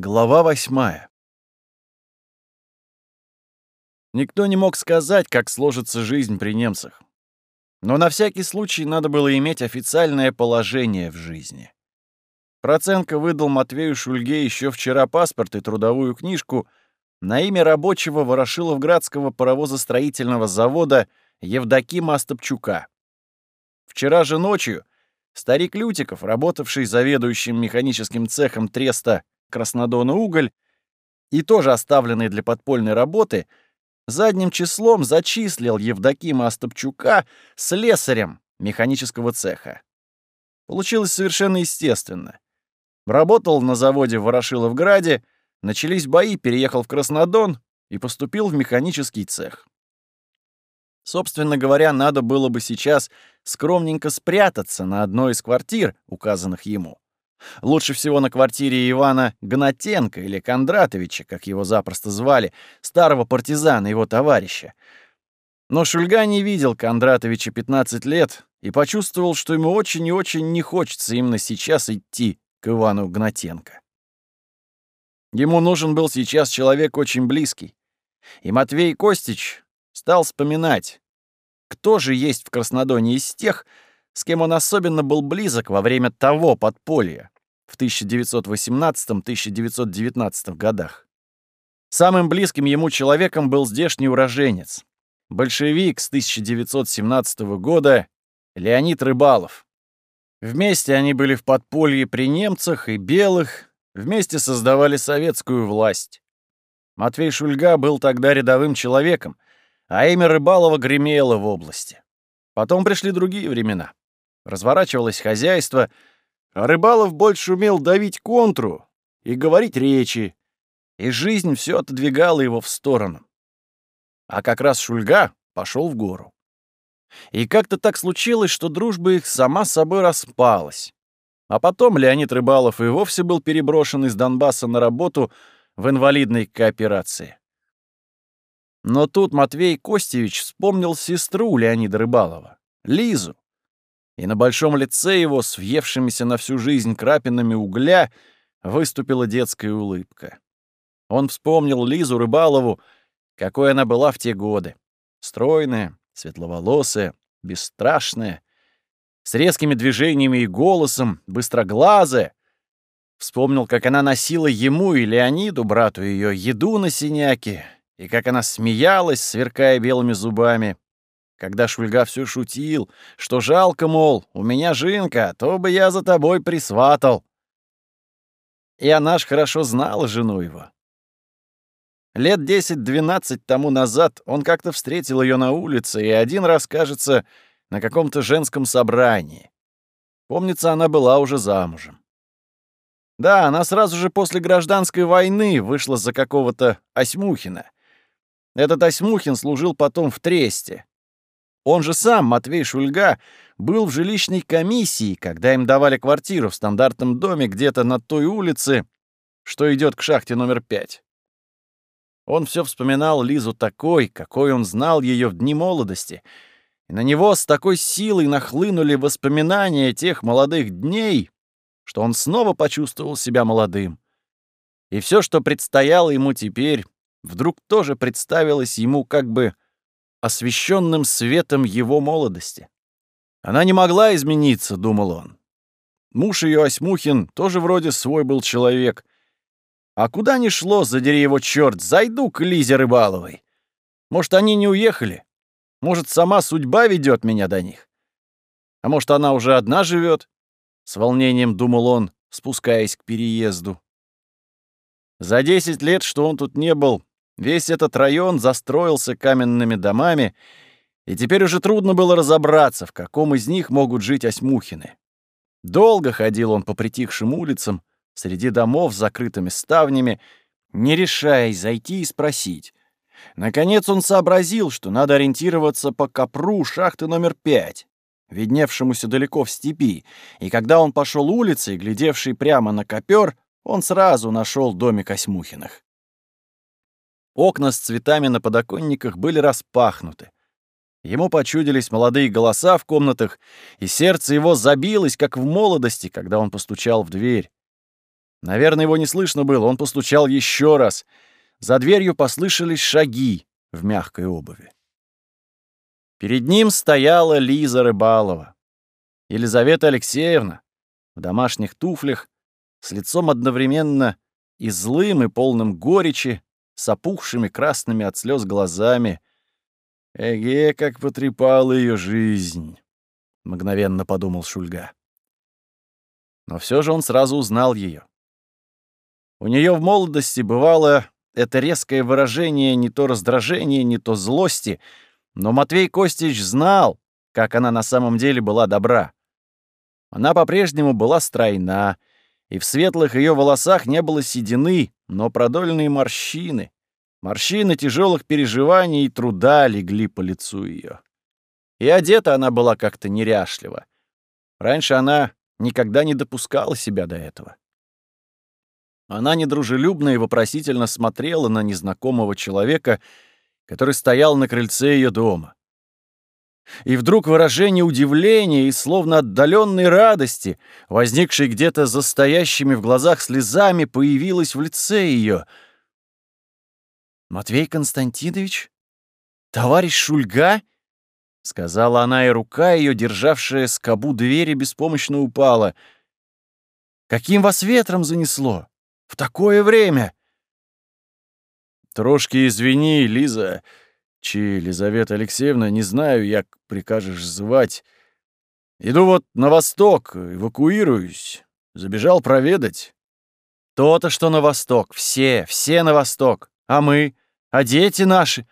Глава восьмая. Никто не мог сказать, как сложится жизнь при немцах. Но на всякий случай надо было иметь официальное положение в жизни. Проценко выдал Матвею Шульге еще вчера паспорт и трудовую книжку на имя рабочего Ворошиловградского паровозостроительного завода Евдокима Остапчука. Вчера же ночью старик Лютиков, работавший заведующим механическим цехом Треста Краснодона уголь и тоже оставленный для подпольной работы, задним числом зачислил Евдокима Остапчука слесарем механического цеха. Получилось совершенно естественно. Работал на заводе в Ворошиловграде, начались бои, переехал в Краснодон и поступил в механический цех. Собственно говоря, надо было бы сейчас скромненько спрятаться на одной из квартир, указанных ему. Лучше всего на квартире Ивана Гнатенко или Кондратовича, как его запросто звали, старого партизана, его товарища. Но Шульга не видел Кондратовича 15 лет и почувствовал, что ему очень и очень не хочется именно сейчас идти к Ивану Гнатенко. Ему нужен был сейчас человек очень близкий. И Матвей Костич стал вспоминать, кто же есть в Краснодоне из тех, с кем он особенно был близок во время того подполья в 1918-1919 годах. Самым близким ему человеком был здешний уроженец, большевик с 1917 года Леонид Рыбалов. Вместе они были в подполье при немцах и белых, вместе создавали советскую власть. Матвей Шульга был тогда рядовым человеком, а имя Рыбалова гремело в области. Потом пришли другие времена разворачивалось хозяйство, а Рыбалов больше умел давить контру и говорить речи, и жизнь все отодвигала его в сторону. А как раз Шульга пошел в гору. И как-то так случилось, что дружба их сама собой распалась. А потом Леонид Рыбалов и вовсе был переброшен из Донбасса на работу в инвалидной кооперации. Но тут Матвей Костевич вспомнил сестру Леонида Рыбалова, Лизу, и на большом лице его, с въевшимися на всю жизнь крапинами угля, выступила детская улыбка. Он вспомнил Лизу Рыбалову, какой она была в те годы. Стройная, светловолосая, бесстрашная, с резкими движениями и голосом, быстроглазая. Вспомнил, как она носила ему и Леониду, брату ее, еду на синяке, и как она смеялась, сверкая белыми зубами. Когда Шульга все шутил, что жалко, мол, у меня жинка, то бы я за тобой присватал. И она ж хорошо знала жену его. Лет десять-двенадцать тому назад он как-то встретил ее на улице и один раз, кажется, на каком-то женском собрании. Помнится, она была уже замужем. Да, она сразу же после гражданской войны вышла за какого-то Осьмухина. Этот Осьмухин служил потом в Тресте, он же сам, Матвей Шульга, был в жилищной комиссии, когда им давали квартиру в стандартном доме где-то на той улице, что идет к шахте номер пять. Он все вспоминал Лизу такой, какой он знал ее в дни молодости, и на него с такой силой нахлынули воспоминания тех молодых дней, что он снова почувствовал себя молодым. И все, что предстояло ему теперь, вдруг тоже представилось ему как бы освещенным светом его молодости. Она не могла измениться, думал он. Муж ее, Осьмухин, тоже вроде свой был человек. А куда ни шло, задери его черт, зайду к Лизе Рыбаловой. Может, они не уехали? Может, сама судьба ведет меня до них? А может, она уже одна живет? С волнением думал он, спускаясь к переезду. За десять лет, что он тут не был, Весь этот район застроился каменными домами, и теперь уже трудно было разобраться, в каком из них могут жить осьмухины. Долго ходил он по притихшим улицам, среди домов с закрытыми ставнями, не решаясь зайти и спросить. Наконец он сообразил, что надо ориентироваться по копру шахты номер пять, видневшемуся далеко в степи, и когда он пошел улицей, глядевший прямо на копер, он сразу нашел домик Осьмухиных. Окна с цветами на подоконниках были распахнуты. Ему почудились молодые голоса в комнатах, и сердце его забилось, как в молодости, когда он постучал в дверь. Наверное, его не слышно было, он постучал еще раз. За дверью послышались шаги в мягкой обуви. Перед ним стояла Лиза Рыбалова. Елизавета Алексеевна в домашних туфлях, с лицом одновременно и злым, и полным горечи, с опухшими красными от слез глазами. «Эге, как потрепала ее жизнь!» — мгновенно подумал Шульга. Но все же он сразу узнал ее. У нее в молодости бывало это резкое выражение не то раздражения, не то злости, но Матвей Костич знал, как она на самом деле была добра. Она по-прежнему была стройна, и в светлых ее волосах не было седины, но продольные морщины. Морщины тяжелых переживаний и труда легли по лицу ее. И одета она была как-то неряшливо. Раньше она никогда не допускала себя до этого. Она недружелюбно и вопросительно смотрела на незнакомого человека, который стоял на крыльце ее дома. И вдруг выражение удивления и словно отдаленной радости, возникшей где-то за стоящими в глазах слезами, появилось в лице ее. «Матвей Константинович? Товарищ Шульга?» — сказала она, и рука ее, державшая скобу двери, беспомощно упала. «Каким вас ветром занесло? В такое время!» «Трошки извини, Лиза», Чи Елизавета Алексеевна, не знаю, як прикажешь звать. Иду вот на восток, эвакуируюсь. Забежал проведать. То-то, что на восток. Все, все на восток. А мы? А дети наши?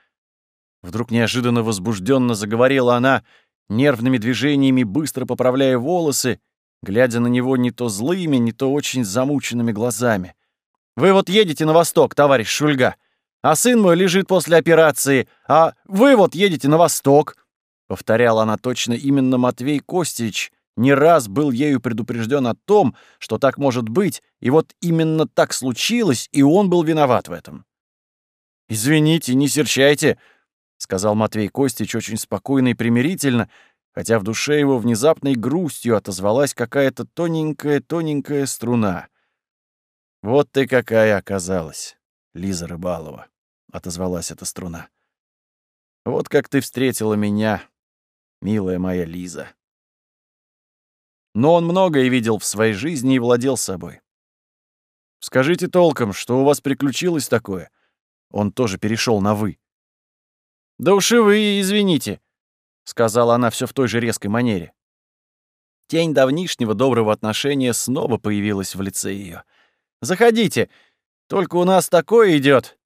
Вдруг неожиданно возбужденно заговорила она, нервными движениями быстро поправляя волосы, глядя на него не то злыми, не то очень замученными глазами. «Вы вот едете на восток, товарищ Шульга а сын мой лежит после операции, а вы вот едете на восток», — повторяла она точно именно Матвей Костич, не раз был ею предупрежден о том, что так может быть, и вот именно так случилось, и он был виноват в этом. «Извините, не серчайте», — сказал Матвей Костич очень спокойно и примирительно, хотя в душе его внезапной грустью отозвалась какая-то тоненькая-тоненькая струна. «Вот ты какая оказалась, Лиза Рыбалова». — отозвалась эта струна. «Вот как ты встретила меня, милая моя Лиза». Но он многое видел в своей жизни и владел собой. «Скажите толком, что у вас приключилось такое?» Он тоже перешел на «вы». «Да уж и вы, извините», — сказала она все в той же резкой манере. Тень давнишнего доброго отношения снова появилась в лице ее. «Заходите, только у нас такое идет.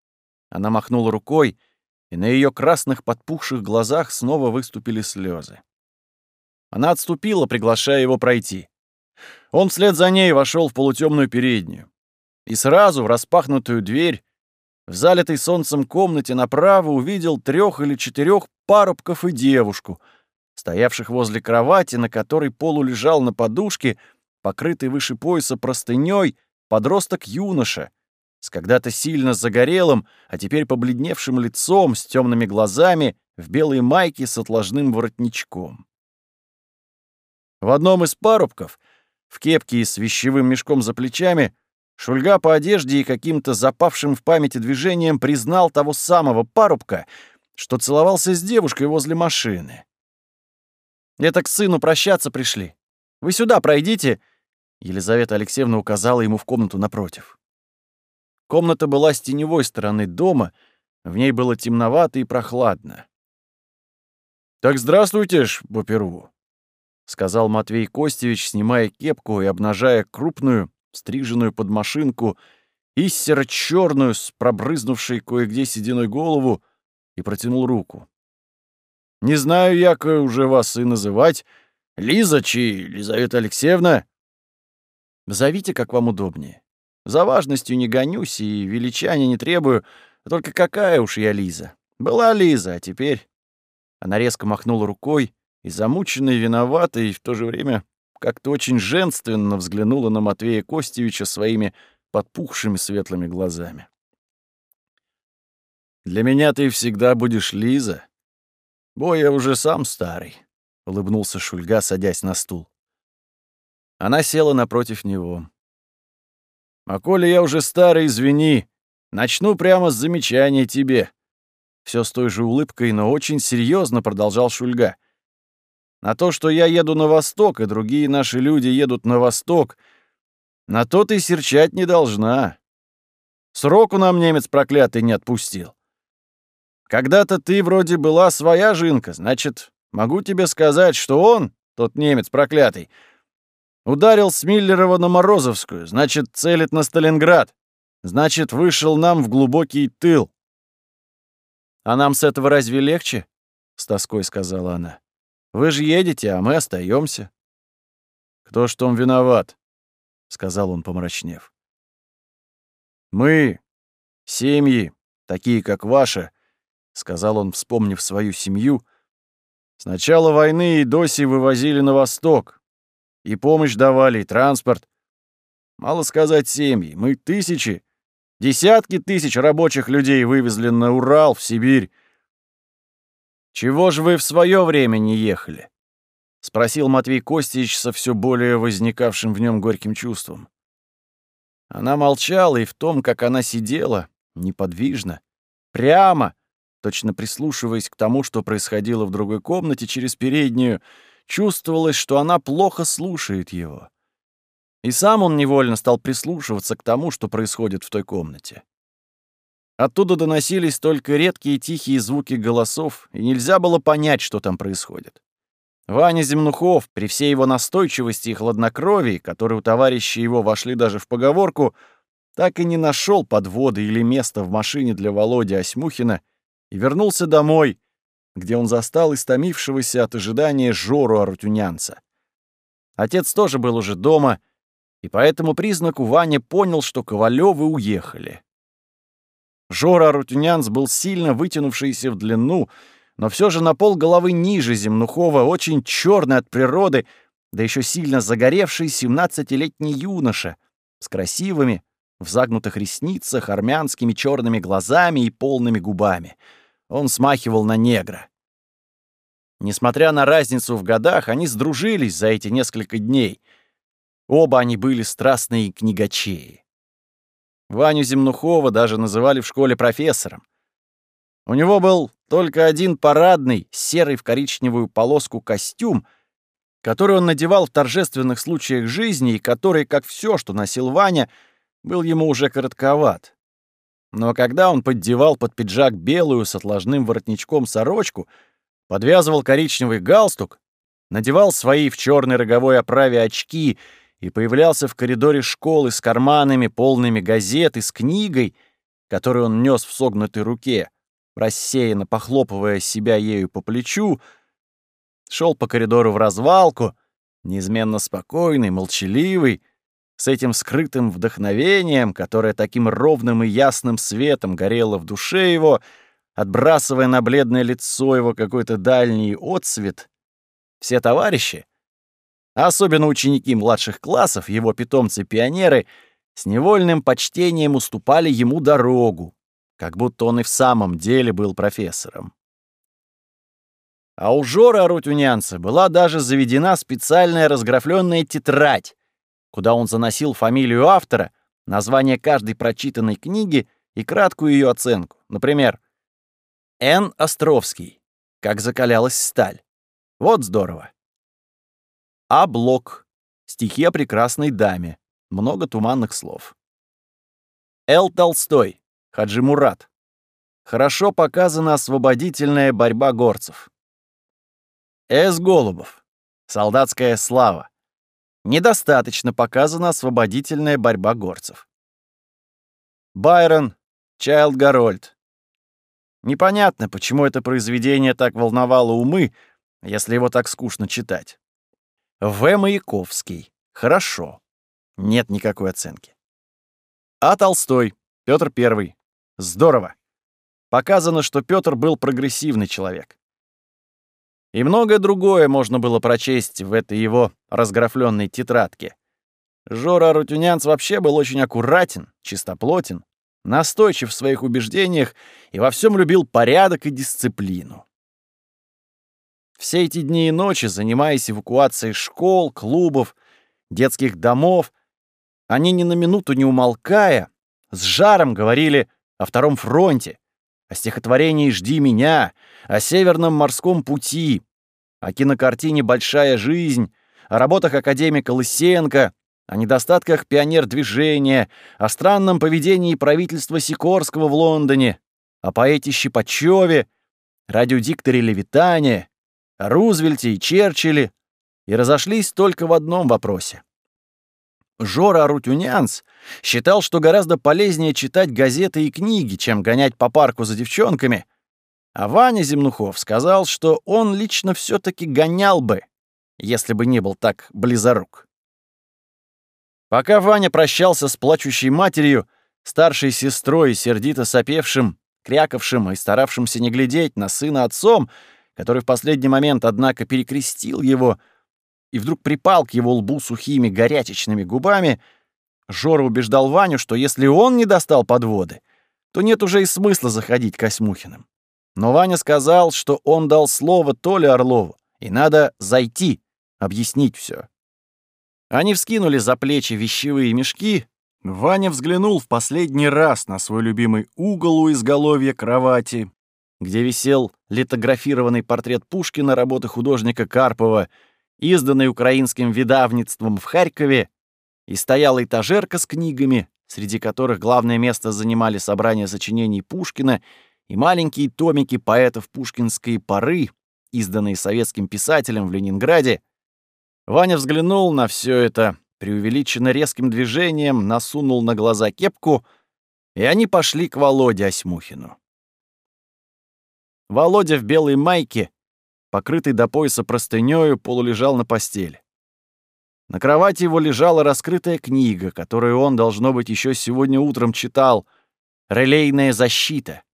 Она махнула рукой, и на ее красных подпухших глазах снова выступили слезы. Она отступила, приглашая его пройти. Он вслед за ней вошел в полутемную переднюю. И сразу в распахнутую дверь в залитой солнцем комнате направо увидел трех или четырех парубков и девушку, стоявших возле кровати, на которой полу лежал на подушке, покрытый выше пояса простыней, подросток-юноша, с когда-то сильно загорелым, а теперь побледневшим лицом, с темными глазами, в белой майке с отложным воротничком. В одном из парубков, в кепке и с вещевым мешком за плечами, Шульга по одежде и каким-то запавшим в памяти движением признал того самого парубка, что целовался с девушкой возле машины. «Это к сыну прощаться пришли. Вы сюда пройдите», — Елизавета Алексеевна указала ему в комнату напротив. Комната была с теневой стороны дома, в ней было темновато и прохладно. «Так здравствуйте ж, Буперу», — сказал Матвей Костевич, снимая кепку и обнажая крупную, стриженную под машинку, и серо-чёрную, с пробрызнувшей кое-где сединой голову, и протянул руку. «Не знаю, як уже вас и называть. Лиза чи Лизавета Алексеевна?» «Зовите, как вам удобнее. За важностью не гонюсь и величания не требую, только какая уж я Лиза. Была Лиза, а теперь... Она резко махнула рукой и, замученная, виновата, и в то же время как-то очень женственно взглянула на Матвея Костевича своими подпухшими светлыми глазами. «Для меня ты всегда будешь Лиза. Бой я уже сам старый», — улыбнулся Шульга, садясь на стул. Она села напротив него. А коли я уже старый, извини, начну прямо с замечания тебе. Все с той же улыбкой, но очень серьезно продолжал Шульга. На то, что я еду на восток, и другие наши люди едут на восток, на то ты серчать не должна. Сроку нам немец проклятый не отпустил. Когда-то ты вроде была своя жинка, значит, могу тебе сказать, что он, тот немец проклятый, ударил с Миллерова на Морозовскую, значит, целит на Сталинград, значит, вышел нам в глубокий тыл. «А нам с этого разве легче?» — с тоской сказала она. «Вы же едете, а мы остаемся. «Кто ж том виноват?» — сказал он, помрачнев. «Мы, семьи, такие как ваша», — сказал он, вспомнив свою семью, «с начала войны и доси вывозили на восток. И помощь давали, и транспорт. Мало сказать семьи, мы тысячи, Десятки тысяч рабочих людей вывезли на Урал, в Сибирь. «Чего же вы в свое время не ехали?» — спросил Матвей Костич со все более возникавшим в нем горьким чувством. Она молчала, и в том, как она сидела, неподвижно, прямо, точно прислушиваясь к тому, что происходило в другой комнате через переднюю, чувствовалось, что она плохо слушает его. И сам он невольно стал прислушиваться к тому, что происходит в той комнате. Оттуда доносились только редкие тихие звуки голосов, и нельзя было понять, что там происходит. Ваня Земнухов, при всей его настойчивости и хладнокровии, которые у товарища его вошли даже в поговорку, так и не нашел подвода или места в машине для Володи Осьмухина и вернулся домой, где он застал истомившегося от ожидания Жору Арутюнянца. Отец тоже был уже дома — и по этому признаку Ваня понял, что Ковалёвы уехали. Жора Рутюнянц был сильно вытянувшийся в длину, но все же на пол головы ниже Земнухова, очень черный от природы, да еще сильно загоревший семнадцатилетний юноша с красивыми, в загнутых ресницах, армянскими черными глазами и полными губами. Он смахивал на негра. Несмотря на разницу в годах, они сдружились за эти несколько дней — Оба они были страстные книгачеи. Ваню Земнухова даже называли в школе профессором. У него был только один парадный, серый в коричневую полоску костюм, который он надевал в торжественных случаях жизни и который, как все, что носил Ваня, был ему уже коротковат. Но когда он поддевал под пиджак белую с отложным воротничком сорочку, подвязывал коричневый галстук, надевал свои в черной роговой оправе очки — и появлялся в коридоре школы с карманами, полными газет и с книгой, которую он нес в согнутой руке, рассеянно похлопывая себя ею по плечу, шел по коридору в развалку, неизменно спокойный, молчаливый, с этим скрытым вдохновением, которое таким ровным и ясным светом горело в душе его, отбрасывая на бледное лицо его какой-то дальний отсвет, все товарищи, а особенно ученики младших классов, его питомцы-пионеры, с невольным почтением уступали ему дорогу, как будто он и в самом деле был профессором. А у Жора Арутюнянца была даже заведена специальная разграфленная тетрадь, куда он заносил фамилию автора, название каждой прочитанной книги и краткую ее оценку. Например, Н. Островский. Как закалялась сталь. Вот здорово. А. Блок. Стихи о прекрасной даме. Много туманных слов. Л. Толстой. Хаджи Мурат. Хорошо показана освободительная борьба горцев. С. Голубов. Солдатская слава. Недостаточно показана освободительная борьба горцев. Байрон, Чайлд Гарольд. Непонятно, почему это произведение так волновало умы, если его так скучно читать. В. Маяковский. Хорошо. Нет никакой оценки. А. Толстой. Петр I. Здорово. Показано, что Петр был прогрессивный человек. И многое другое можно было прочесть в этой его разграфленной тетрадке. Жора Рутюнянц вообще был очень аккуратен, чистоплотен, настойчив в своих убеждениях и во всем любил порядок и дисциплину. Все эти дни и ночи, занимаясь эвакуацией школ, клубов, детских домов, Они ни на минуту не умолкая, с жаром говорили о Втором фронте, о стихотворении «Жди меня», о Северном морском пути, о кинокартине «Большая жизнь», о работах академика Лысенко, о недостатках пионер-движения, о странном поведении правительства Сикорского в Лондоне, о поэте Щипачеве, радиодикторе Левитане, о Рузвельте и Черчилле, и разошлись только в одном вопросе. Жора Арутюнянс считал, что гораздо полезнее читать газеты и книги, чем гонять по парку за девчонками, а Ваня Земнухов сказал, что он лично все таки гонял бы, если бы не был так близорук. Пока Ваня прощался с плачущей матерью, старшей сестрой, сердито сопевшим, крякавшим и старавшимся не глядеть на сына отцом, который в последний момент, однако, перекрестил его и вдруг припал к его лбу сухими горячечными губами, Жора убеждал Ваню, что если он не достал подводы, то нет уже и смысла заходить к Осьмухиным. Но Ваня сказал, что он дал слово Толе Орлову, и надо зайти, объяснить все. Они вскинули за плечи вещевые мешки. Ваня взглянул в последний раз на свой любимый угол у изголовья кровати, где висел литографированный портрет Пушкина работы художника Карпова, изданный украинским видавництвом в Харькове, и стояла этажерка с книгами, среди которых главное место занимали собрания сочинений Пушкина и маленькие томики поэтов пушкинской поры, изданные советским писателем в Ленинграде, Ваня взглянул на все это, преувеличенно резким движением насунул на глаза кепку, и они пошли к Володе Осьмухину. Володя в белой майке, покрытый до пояса простынёю, полулежал на постели. На кровати его лежала раскрытая книга, которую он, должно быть, еще сегодня утром читал «Релейная защита».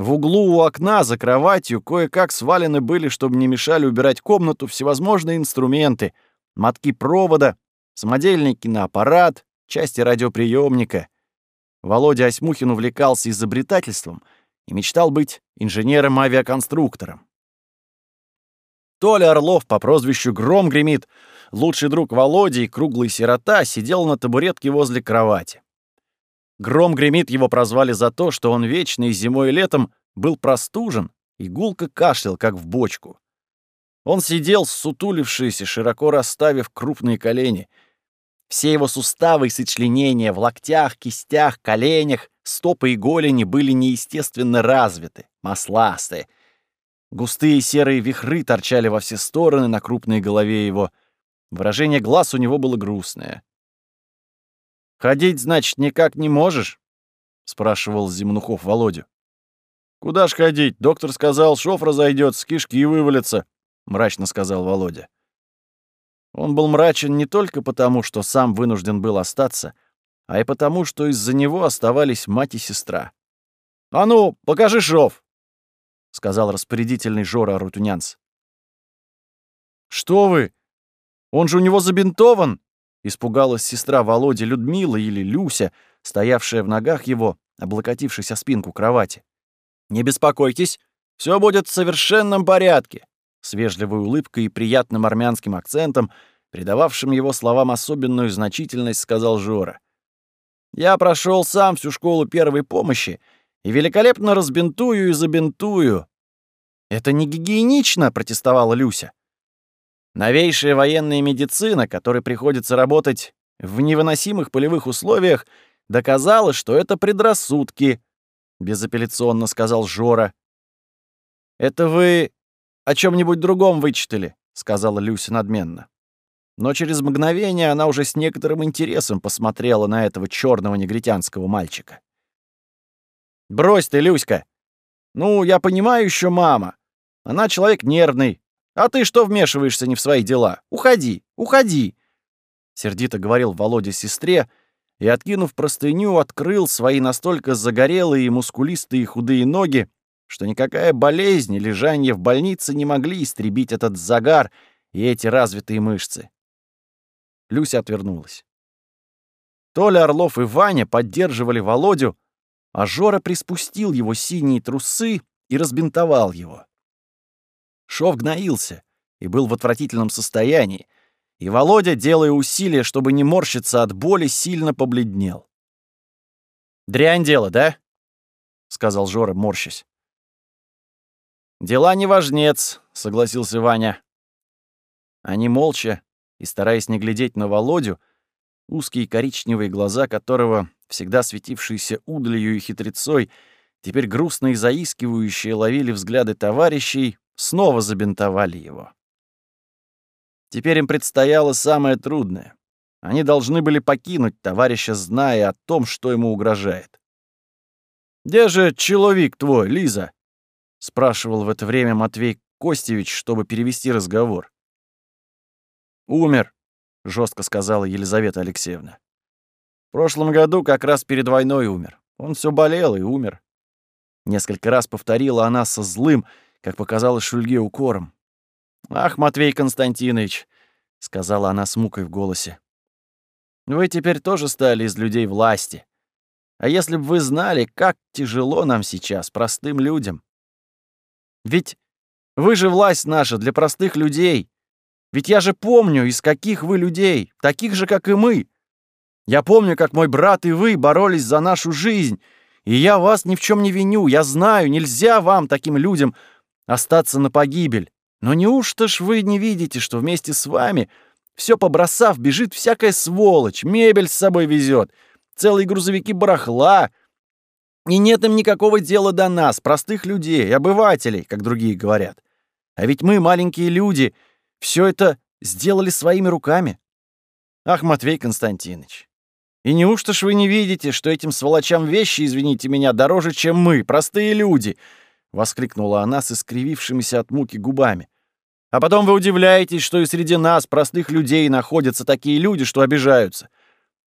В углу у окна за кроватью кое-как свалены были, чтобы не мешали убирать комнату, всевозможные инструменты, мотки провода, самодельный киноаппарат, части радиоприемника. Володя Осьмухин увлекался изобретательством и мечтал быть инженером-авиаконструктором. Толя Орлов по прозвищу Гром гремит, лучший друг Володи и круглый сирота, сидел на табуретке возле кровати. Гром гремит его прозвали за то, что он вечно и зимой и летом был простужен и гулко кашлял, как в бочку. Он сидел, сутулившийся, широко расставив крупные колени. Все его суставы и сочленения в локтях, кистях, коленях, стопы и голени были неестественно развиты, масластые. Густые серые вихры торчали во все стороны на крупной голове его. Выражение глаз у него было грустное. «Ходить, значит, никак не можешь?» — спрашивал Зимнухов Володю. «Куда ж ходить? Доктор сказал, шов разойдется, кишки вывалятся», — мрачно сказал Володя. Он был мрачен не только потому, что сам вынужден был остаться, а и потому, что из-за него оставались мать и сестра. «А ну, покажи шов!» — сказал распорядительный Жора Рутунянц. «Что вы? Он же у него забинтован!» Испугалась сестра Володи Людмила или Люся, стоявшая в ногах его, облокотившись о спинку кровати. «Не беспокойтесь, все будет в совершенном порядке», с вежливой улыбкой и приятным армянским акцентом, придававшим его словам особенную значительность, сказал Жора. «Я прошел сам всю школу первой помощи и великолепно разбинтую и забинтую». «Это не гигиенично», — протестовала Люся. Новейшая военная медицина, которой приходится работать в невыносимых полевых условиях, доказала, что это предрассудки, безапелляционно сказал Жора. Это вы о чем нибудь другом вычитали, сказала Люся надменно. Но через мгновение она уже с некоторым интересом посмотрела на этого черного негритянского мальчика. «Брось ты, Люська! Ну, я понимаю еще мама. Она человек нервный, а ты что вмешиваешься не в свои дела? Уходи, уходи!» Сердито говорил Володя сестре и, откинув простыню, открыл свои настолько загорелые мускулистые худые ноги, что никакая болезнь и лежание в больнице не могли истребить этот загар и эти развитые мышцы. Люся отвернулась. Толя Орлов и Ваня поддерживали Володю, а Жора приспустил его синие трусы и разбинтовал его. Шов гноился и был в отвратительном состоянии, И Володя, делая усилия, чтобы не морщиться от боли, сильно побледнел. «Дрянь дело, да?» — сказал Жора, морщась. «Дела не важнец», — согласился Ваня. Они молча, и стараясь не глядеть на Володю, узкие коричневые глаза которого, всегда светившиеся удалью и хитрецой, теперь грустно и заискивающие ловили взгляды товарищей, снова забинтовали его. Теперь им предстояло самое трудное. Они должны были покинуть товарища, зная о том, что ему угрожает. «Где же человек твой, Лиза?» — спрашивал в это время Матвей Костевич, чтобы перевести разговор. «Умер», — жестко сказала Елизавета Алексеевна. «В прошлом году как раз перед войной умер. Он все болел и умер». Несколько раз повторила она со злым, как показалось Шульге укором. «Ах, Матвей Константинович», — сказала она с мукой в голосе, — «вы теперь тоже стали из людей власти. А если бы вы знали, как тяжело нам сейчас, простым людям. Ведь вы же власть наша для простых людей, ведь я же помню, из каких вы людей, таких же, как и мы. Я помню, как мой брат и вы боролись за нашу жизнь, и я вас ни в чем не виню. Я знаю, нельзя вам, таким людям, остаться на погибель. Но неужто ж вы не видите, что вместе с вами, все побросав, бежит всякая сволочь, мебель с собой везет, целые грузовики барахла, и нет им никакого дела до нас, простых людей, обывателей, как другие говорят. А ведь мы, маленькие люди, — все это сделали своими руками. Ах, Матвей Константинович, и неужто ж вы не видите, что этим сволочам вещи, извините меня, дороже, чем мы, простые люди?» — воскликнула она с искривившимися от муки губами. «А потом вы удивляетесь, что и среди нас, простых людей, находятся такие люди, что обижаются.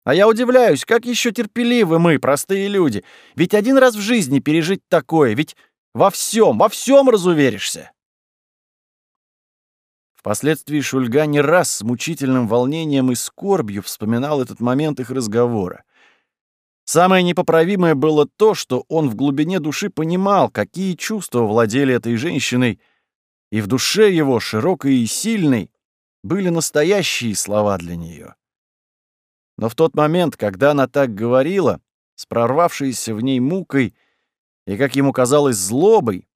А я удивляюсь, как еще терпеливы мы, простые люди. Ведь один раз в жизни пережить такое, ведь во всем, во всем разуверишься». Впоследствии Шульга не раз с мучительным волнением и скорбью вспоминал этот момент их разговора. Самое непоправимое было то, что он в глубине души понимал, какие чувства владели этой женщиной, и в душе его, широкой и сильной, были настоящие слова для нее. Но в тот момент, когда она так говорила, с прорвавшейся в ней мукой и, как ему казалось, злобой,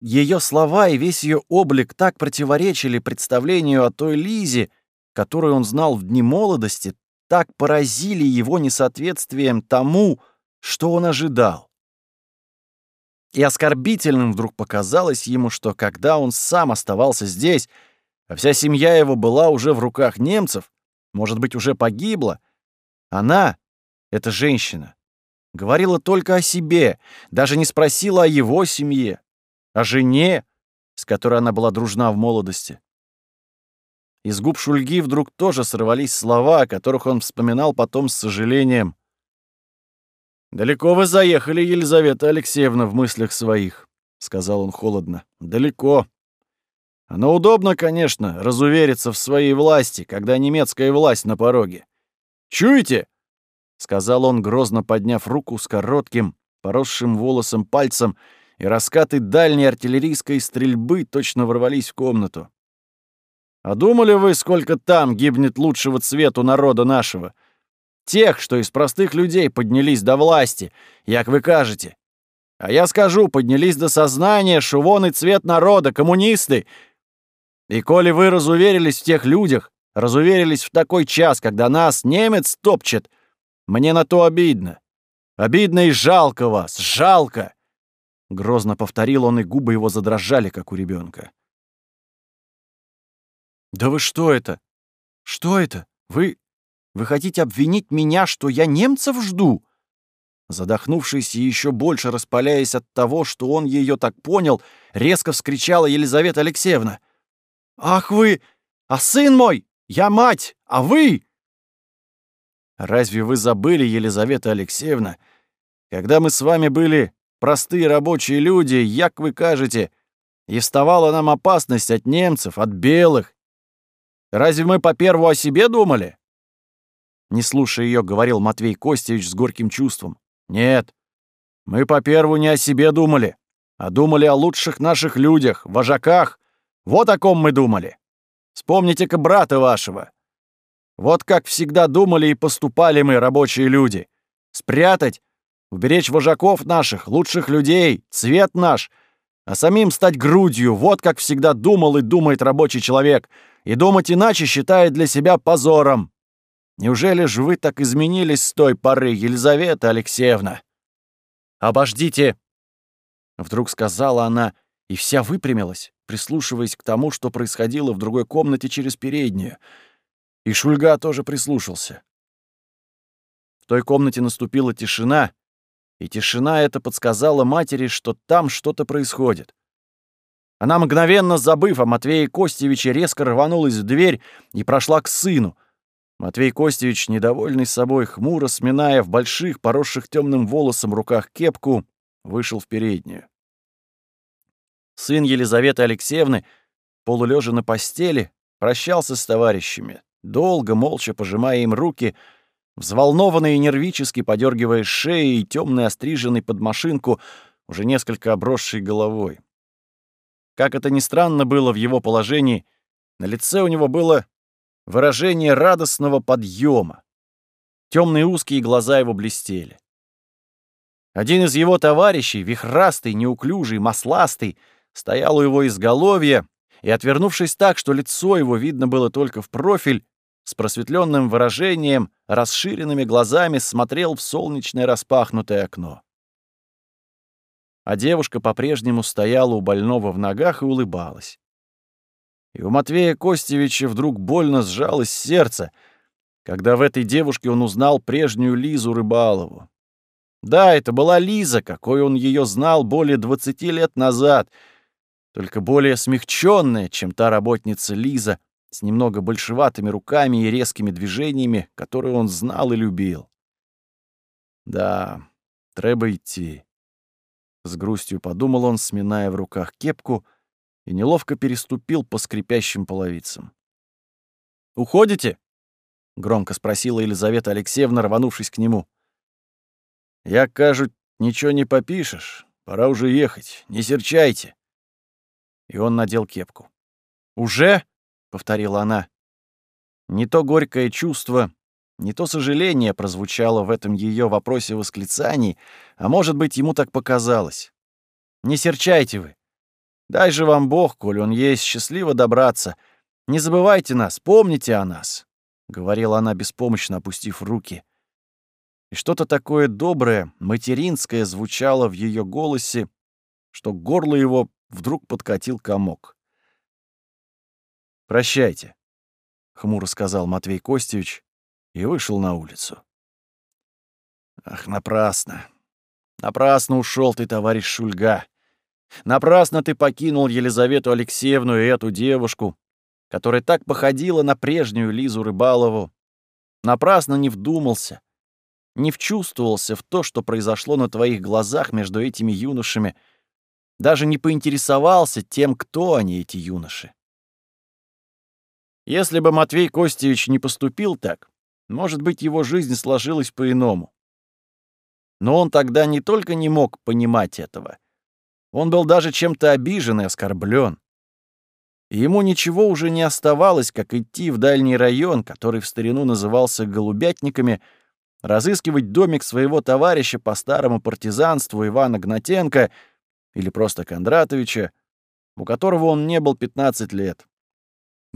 ее слова и весь ее облик так противоречили представлению о той Лизе, которую он знал в дни молодости, так поразили его несоответствием тому, что он ожидал. И оскорбительным вдруг показалось ему, что когда он сам оставался здесь, а вся семья его была уже в руках немцев, может быть, уже погибла, она, эта женщина, говорила только о себе, даже не спросила о его семье о жене, с которой она была дружна в молодости. Из губ Шульги вдруг тоже сорвались слова, о которых он вспоминал потом с сожалением. «Далеко вы заехали, Елизавета Алексеевна, в мыслях своих», — сказал он холодно. «Далеко. Оно удобно, конечно, разувериться в своей власти, когда немецкая власть на пороге. Чуете?» — сказал он, грозно подняв руку с коротким, поросшим волосом пальцем и раскаты дальней артиллерийской стрельбы точно ворвались в комнату. А думали вы, сколько там гибнет лучшего цвету народа нашего? Тех, что из простых людей поднялись до власти, як вы кажете. А я скажу, поднялись до сознания, шувонный цвет народа, коммунисты. И коли вы разуверились в тех людях, разуверились в такой час, когда нас немец топчет, мне на то обидно. Обидно и жалко вас, жалко. Грозно повторил он, и губы его задрожали, как у ребенка. «Да вы что это? Что это? Вы... Вы хотите обвинить меня, что я немцев жду?» Задохнувшись и еще больше распаляясь от того, что он ее так понял, резко вскричала Елизавета Алексеевна. «Ах вы! А сын мой! Я мать! А вы!» «Разве вы забыли, Елизавета Алексеевна, когда мы с вами были простые рабочие люди, як вы кажете, и вставала нам опасность от немцев, от белых. Разве мы по перву о себе думали?» Не слушая ее, говорил Матвей Костевич с горьким чувством. «Нет, мы по перву не о себе думали, а думали о лучших наших людях, вожаках. Вот о ком мы думали. Вспомните-ка брата вашего. Вот как всегда думали и поступали мы, рабочие люди. Спрятать, уберечь вожаков наших, лучших людей, цвет наш, а самим стать грудью. Вот как всегда думал и думает рабочий человек. И думать иначе считает для себя позором. Неужели же вы так изменились с той поры, Елизавета Алексеевна? Обождите, вдруг сказала она, и вся выпрямилась, прислушиваясь к тому, что происходило в другой комнате через переднюю. И Шульга тоже прислушался. В той комнате наступила тишина, и тишина эта подсказала матери, что там что-то происходит. Она, мгновенно забыв о Матвее Костевиче, резко рванулась в дверь и прошла к сыну. Матвей Костевич, недовольный собой, хмуро сминая в больших, поросших темным волосом руках кепку, вышел в переднюю. Сын Елизаветы Алексеевны, полулежа на постели, прощался с товарищами, долго, молча пожимая им руки, взволнованно и нервически подергивая шеей темный остриженный под машинку, уже несколько обросшей головой. Как это ни странно было в его положении, на лице у него было выражение радостного подъема. Темные узкие глаза его блестели. Один из его товарищей, вихрастый, неуклюжий, масластый, стоял у его изголовья и, отвернувшись так, что лицо его видно было только в профиль, с просветленным выражением, расширенными глазами смотрел в солнечное распахнутое окно а девушка по-прежнему стояла у больного в ногах и улыбалась. И у Матвея Костевича вдруг больно сжалось сердце, когда в этой девушке он узнал прежнюю Лизу Рыбалову. Да, это была Лиза, какой он ее знал более 20 лет назад, только более смягченная, чем та работница Лиза, с немного большеватыми руками и резкими движениями, которую он знал и любил. Да, треба идти. С грустью подумал он, сминая в руках кепку, и неловко переступил по скрипящим половицам. «Уходите?» — громко спросила Елизавета Алексеевна, рванувшись к нему. «Я, кажут, ничего не попишешь. Пора уже ехать. Не серчайте». И он надел кепку. «Уже?» — повторила она. Не то горькое чувство, не то сожаление прозвучало в этом ее вопросе восклицаний, а может быть, ему так показалось. «Не серчайте вы. Дай же вам Бог, коль он есть, счастливо добраться. Не забывайте нас, помните о нас», — говорила она, беспомощно опустив руки. И что-то такое доброе, материнское звучало в ее голосе, что горло его вдруг подкатил комок. «Прощайте», — хмуро сказал Матвей Костевич, и вышел на улицу. Ах, напрасно. Напрасно ушел ты, товарищ Шульга. Напрасно ты покинул Елизавету Алексеевну и эту девушку, которая так походила на прежнюю Лизу Рыбалову. Напрасно не вдумался, не вчувствовался в то, что произошло на твоих глазах между этими юношами, даже не поинтересовался тем, кто они, эти юноши. Если бы Матвей Костевич не поступил так, может быть, его жизнь сложилась по-иному. Но он тогда не только не мог понимать этого, он был даже чем-то обижен и оскорблен. Ему ничего уже не оставалось, как идти в дальний район, который в старину назывался Голубятниками, разыскивать домик своего товарища по старому партизанству Ивана Гнатенко или просто Кондратовича, у которого он не был 15 лет.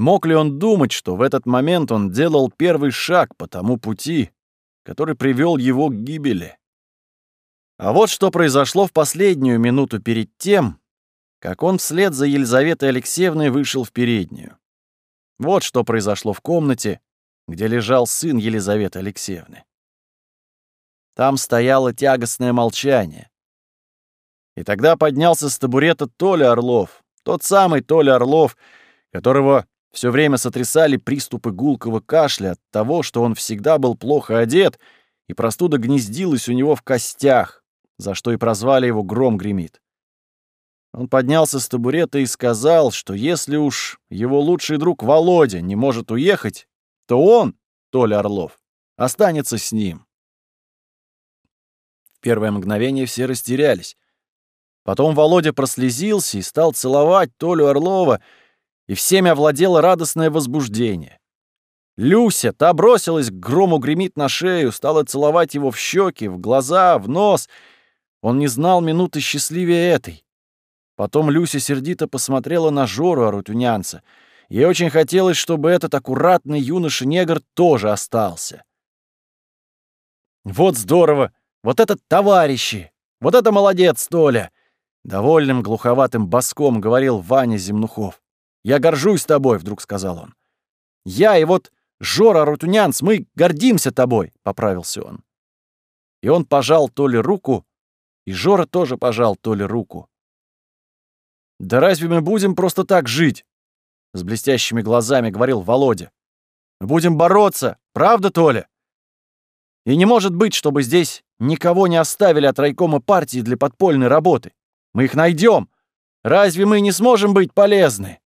Мог ли он думать, что в этот момент он делал первый шаг по тому пути, который привел его к гибели? А вот что произошло в последнюю минуту перед тем, как он вслед за Елизаветой Алексеевной вышел в переднюю. Вот что произошло в комнате, где лежал сын Елизаветы Алексеевны. Там стояло тягостное молчание. И тогда поднялся с табурета Толя Орлов, тот самый Толя Орлов, которого все время сотрясали приступы гулкого кашля от того, что он всегда был плохо одет, и простуда гнездилась у него в костях, за что и прозвали его «Гром гремит». Он поднялся с табурета и сказал, что если уж его лучший друг Володя не может уехать, то он, Толя Орлов, останется с ним. В первое мгновение все растерялись. Потом Володя прослезился и стал целовать Толю Орлова, и всеми овладело радостное возбуждение. Люся, та бросилась к грому гремит на шею, стала целовать его в щеки, в глаза, в нос. Он не знал минуты счастливее этой. Потом Люся сердито посмотрела на Жору Арутюнянца. Ей очень хотелось, чтобы этот аккуратный юноша-негр тоже остался. «Вот здорово! Вот это товарищи! Вот это молодец, Толя!» Довольным глуховатым боском говорил Ваня Земнухов. «Я горжусь тобой», — вдруг сказал он. «Я и вот Жора Рутунянц, мы гордимся тобой», — поправился он. И он пожал Толе руку, и Жора тоже пожал Толе руку. «Да разве мы будем просто так жить?» — с блестящими глазами говорил Володя. «Мы будем бороться, правда, Толя? И не может быть, чтобы здесь никого не оставили от райкома партии для подпольной работы. Мы их найдем. Разве мы не сможем быть полезны?»